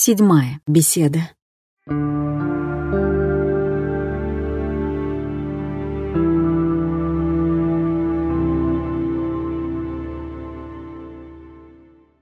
Седьмая беседа.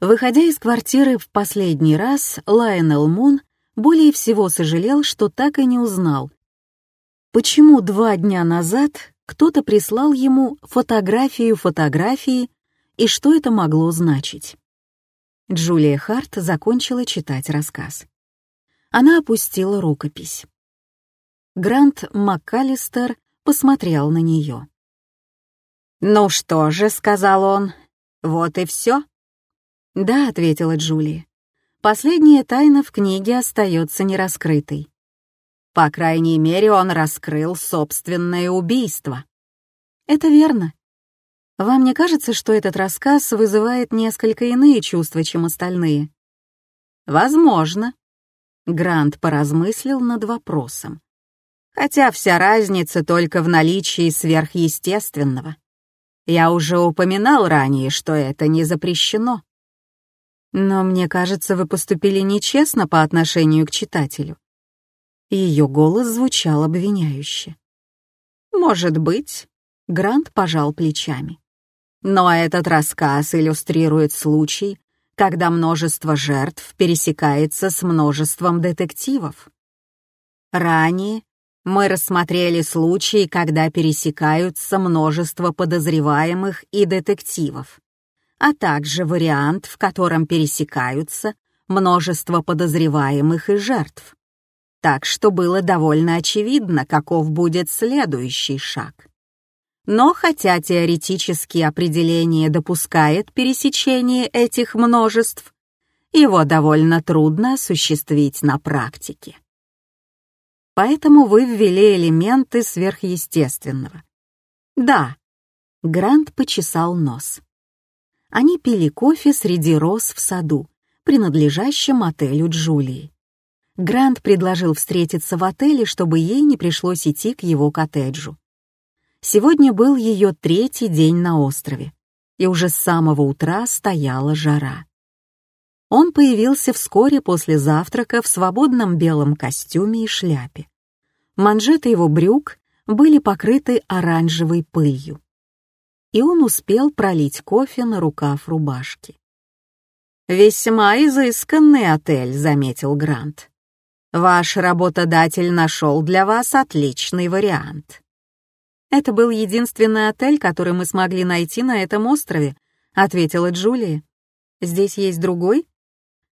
Выходя из квартиры в последний раз, Лайонел Мун более всего сожалел, что так и не узнал, почему два дня назад кто-то прислал ему фотографию фотографии и что это могло значить. Джулия Харт закончила читать рассказ. Она опустила рукопись. Грант МакКаллистер посмотрел на нее. «Ну что же», — сказал он, — «вот и все». «Да», — ответила Джулия. «Последняя тайна в книге остается нераскрытой». «По крайней мере, он раскрыл собственное убийство». «Это верно. Вам не кажется, что этот рассказ вызывает несколько иные чувства, чем остальные? Возможно. Грант поразмыслил над вопросом. Хотя вся разница только в наличии сверхъестественного. Я уже упоминал ранее, что это не запрещено. Но мне кажется, вы поступили нечестно по отношению к читателю. Ее голос звучал обвиняюще. Может быть, Грант пожал плечами. Но этот рассказ иллюстрирует случай, когда множество жертв пересекается с множеством детективов. Ранее мы рассмотрели случаи, когда пересекаются множество подозреваемых и детективов, а также вариант, в котором пересекаются множество подозреваемых и жертв. Так что было довольно очевидно, каков будет следующий шаг. Но хотя теоретически определение допускает пересечение этих множеств, его довольно трудно осуществить на практике. Поэтому вы ввели элементы сверхъестественного. Да, Грант почесал нос. Они пили кофе среди роз в саду, принадлежащем отелю Джулии. Грант предложил встретиться в отеле, чтобы ей не пришлось идти к его коттеджу. Сегодня был ее третий день на острове, и уже с самого утра стояла жара. Он появился вскоре после завтрака в свободном белом костюме и шляпе. Манжеты его брюк были покрыты оранжевой пылью. И он успел пролить кофе на рукав рубашки. «Весьма изысканный отель», — заметил Грант. «Ваш работодатель нашел для вас отличный вариант». «Это был единственный отель, который мы смогли найти на этом острове», — ответила Джулия. «Здесь есть другой?»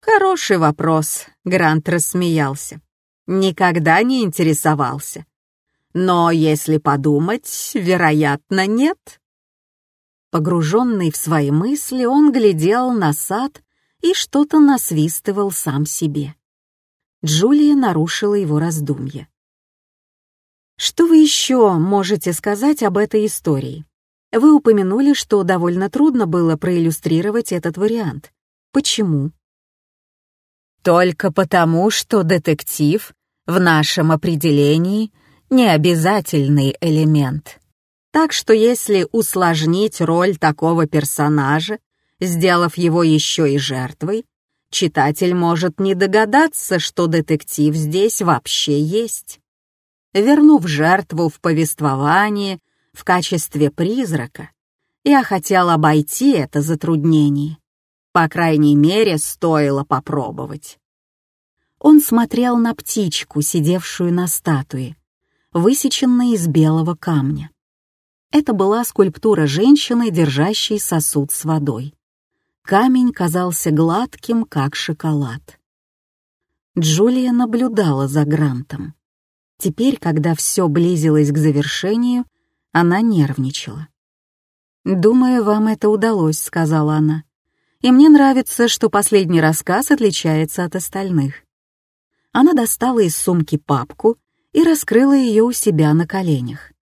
«Хороший вопрос», — Грант рассмеялся. «Никогда не интересовался. Но, если подумать, вероятно, нет». Погруженный в свои мысли, он глядел на сад и что-то насвистывал сам себе. Джулия нарушила его раздумье. Что вы еще можете сказать об этой истории? Вы упомянули, что довольно трудно было проиллюстрировать этот вариант. Почему? Только потому, что детектив в нашем определении не обязательный элемент. Так что если усложнить роль такого персонажа, сделав его еще и жертвой, читатель может не догадаться, что детектив здесь вообще есть вернув жертву в повествование в качестве призрака, я хотел обойти это затруднение. По крайней мере, стоило попробовать. Он смотрел на птичку, сидевшую на статуе, высеченной из белого камня. Это была скульптура женщины, держащей сосуд с водой. Камень казался гладким, как шоколад. Джулия наблюдала за Грантом. Теперь, когда все близилось к завершению, она нервничала. «Думаю, вам это удалось», — сказала она. «И мне нравится, что последний рассказ отличается от остальных». Она достала из сумки папку и раскрыла ее у себя на коленях.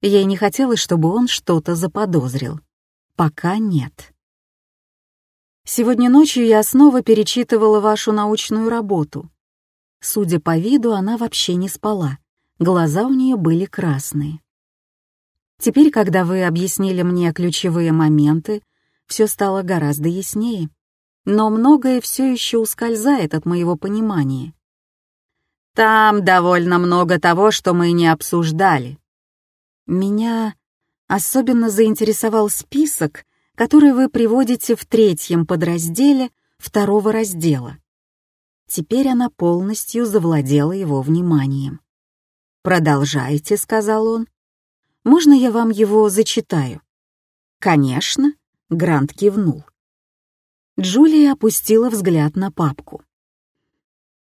Ей не хотелось, чтобы он что-то заподозрил. Пока нет. Сегодня ночью я снова перечитывала вашу научную работу. Судя по виду, она вообще не спала. Глаза у нее были красные. Теперь, когда вы объяснили мне ключевые моменты, все стало гораздо яснее. но многое все еще ускользает от моего понимания. Там довольно много того, что мы не обсуждали. Меня особенно заинтересовал список, который вы приводите в третьем подразделе второго раздела. Теперь она полностью завладела его вниманием. «Продолжайте», — сказал он. «Можно я вам его зачитаю?» «Конечно», — Грант кивнул. Джулия опустила взгляд на папку.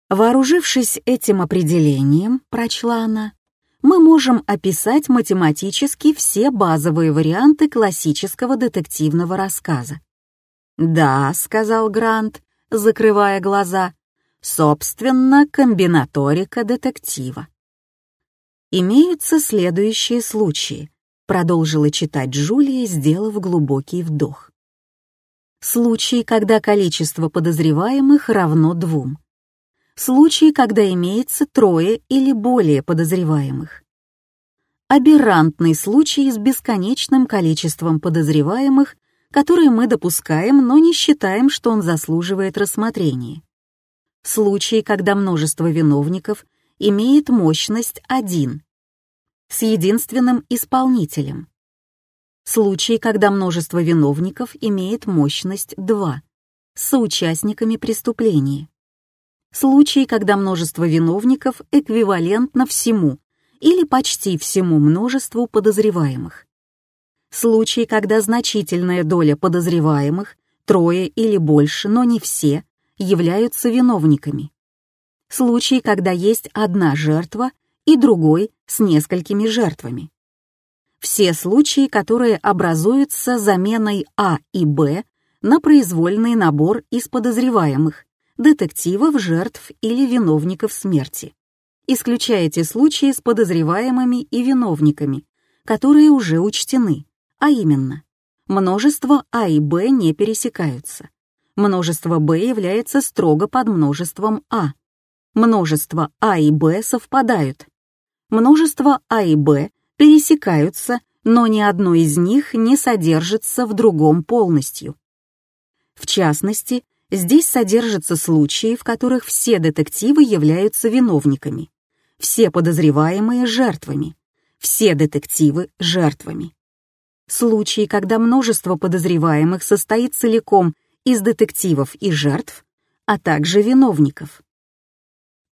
Вооружившись этим определением, прочла она, мы можем описать математически все базовые варианты классического детективного рассказа. «Да», — сказал Грант, закрывая глаза, — «собственно, комбинаторика детектива». «Имеются следующие случаи», — продолжила читать Джулия, сделав глубокий вдох. Случаи, когда количество подозреваемых равно двум случаи, когда имеется трое или более подозреваемых. Аберрантный случай с бесконечным количеством подозреваемых, которые мы допускаем, но не считаем, что он заслуживает рассмотрения. Случай, когда множество виновников имеет мощность 1 с единственным исполнителем. Случай, когда множество виновников имеет мощность 2 с соучастниками преступления. Случаи, когда множество виновников эквивалентно всему или почти всему множеству подозреваемых. Случаи, когда значительная доля подозреваемых, трое или больше, но не все, являются виновниками. Случаи, когда есть одна жертва и другой с несколькими жертвами. Все случаи, которые образуются заменой А и Б на произвольный набор из подозреваемых, детективов, жертв или виновников смерти. Исключаете случаи с подозреваемыми и виновниками, которые уже учтены, а именно, множество А и Б не пересекаются. Множество Б является строго под множеством А. Множество А и Б совпадают. Множество А и Б пересекаются, но ни одно из них не содержится в другом полностью. В частности, Здесь содержатся случаи, в которых все детективы являются виновниками, все подозреваемые — жертвами, все детективы — жертвами. Случаи, когда множество подозреваемых состоит целиком из детективов и жертв, а также виновников.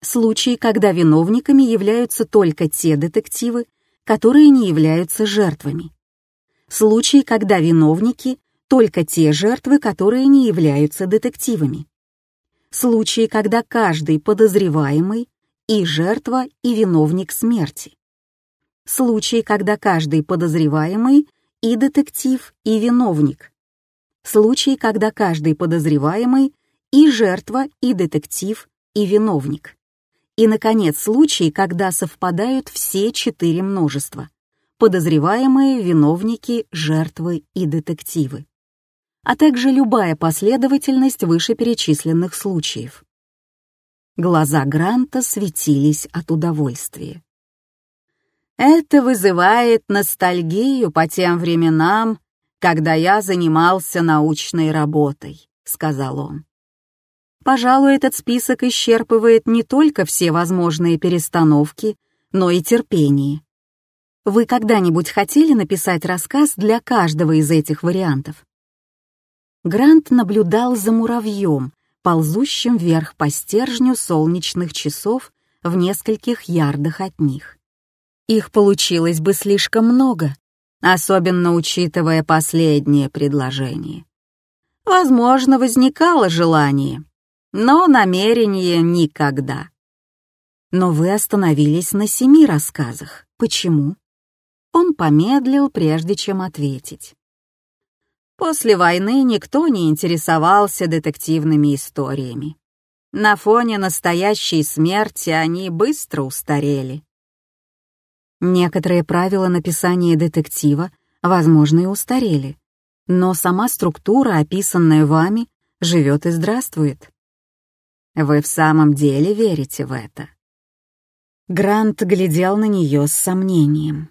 Случаи, когда виновниками являются только те детективы, которые не являются жертвами. Случаи, когда виновники только те жертвы, которые не являются детективами. Случаи, когда каждый подозреваемый и жертва, и виновник смерти. Случаи, когда каждый подозреваемый и детектив, и виновник. Случаи, когда каждый подозреваемый и жертва, и детектив, и виновник. И, наконец, случаи, когда совпадают все четыре множества — подозреваемые, виновники, жертвы и детективы а также любая последовательность вышеперечисленных случаев. Глаза Гранта светились от удовольствия. «Это вызывает ностальгию по тем временам, когда я занимался научной работой», — сказал он. «Пожалуй, этот список исчерпывает не только все возможные перестановки, но и терпение. Вы когда-нибудь хотели написать рассказ для каждого из этих вариантов?» Грант наблюдал за муравьем, ползущим вверх по стержню солнечных часов в нескольких ярдах от них. Их получилось бы слишком много, особенно учитывая последнее предложение. Возможно, возникало желание, но намерение никогда. Но вы остановились на семи рассказах. Почему? Он помедлил, прежде чем ответить. После войны никто не интересовался детективными историями. На фоне настоящей смерти они быстро устарели. Некоторые правила написания детектива, возможно, и устарели, но сама структура, описанная вами, живет и здравствует. Вы в самом деле верите в это? Грант глядел на нее с сомнением.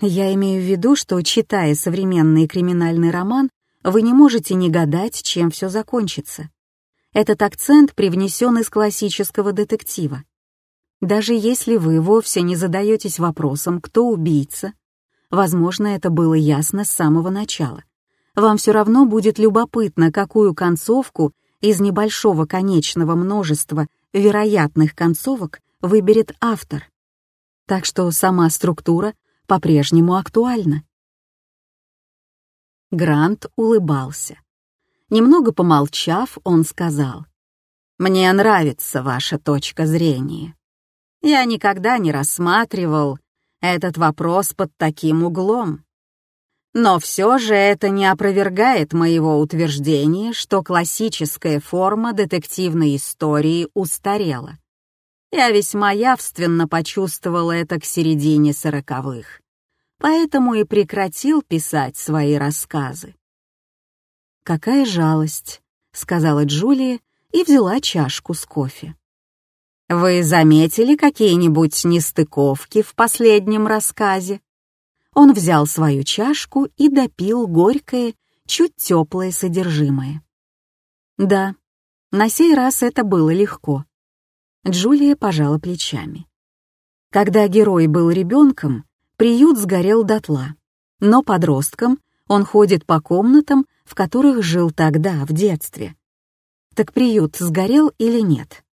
Я имею в виду, что, читая современный криминальный роман, вы не можете не гадать, чем все закончится. Этот акцент привнесен из классического детектива. Даже если вы вовсе не задаетесь вопросом, кто убийца, возможно, это было ясно с самого начала, вам все равно будет любопытно, какую концовку из небольшого конечного множества вероятных концовок выберет автор. Так что сама структура по-прежнему актуальна. Грант улыбался. Немного помолчав, он сказал, «Мне нравится ваша точка зрения. Я никогда не рассматривал этот вопрос под таким углом. Но все же это не опровергает моего утверждения, что классическая форма детективной истории устарела. Я весьма явственно почувствовал это к середине сороковых, поэтому и прекратил писать свои рассказы. «Какая жалость», — сказала Джулия и взяла чашку с кофе. «Вы заметили какие-нибудь нестыковки в последнем рассказе?» Он взял свою чашку и допил горькое, чуть теплое содержимое. Да, на сей раз это было легко. Джулия пожала плечами. Когда герой был ребенком, приют сгорел дотла, но подростком он ходит по комнатам, в которых жил тогда, в детстве. Так приют сгорел или нет?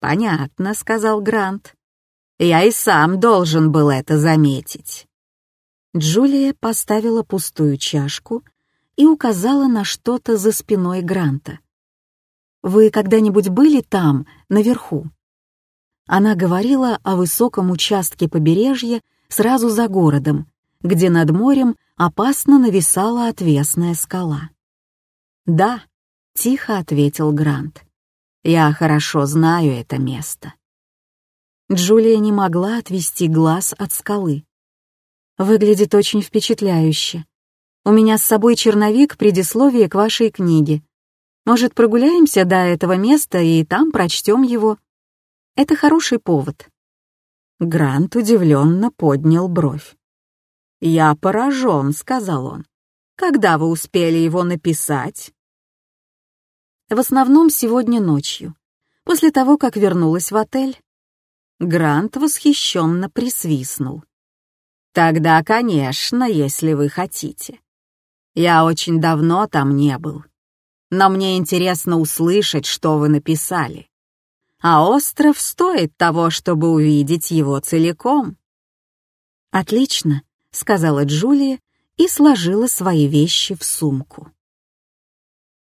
«Понятно», — сказал Грант. «Я и сам должен был это заметить». Джулия поставила пустую чашку и указала на что-то за спиной Гранта. «Вы когда-нибудь были там, наверху?» Она говорила о высоком участке побережья сразу за городом, где над морем опасно нависала отвесная скала. «Да», — тихо ответил Грант. «Я хорошо знаю это место». Джулия не могла отвести глаз от скалы. Выглядит очень впечатляюще. У меня с собой черновик предисловия к вашей книге. Может, прогуляемся до этого места и там прочтем его? Это хороший повод. Грант удивленно поднял бровь. «Я поражен», — сказал он. «Когда вы успели его написать?» В основном сегодня ночью, после того, как вернулась в отель. Грант восхищенно присвистнул. «Тогда, конечно, если вы хотите. Я очень давно там не был, но мне интересно услышать, что вы написали а остров стоит того, чтобы увидеть его целиком. «Отлично», — сказала Джулия и сложила свои вещи в сумку.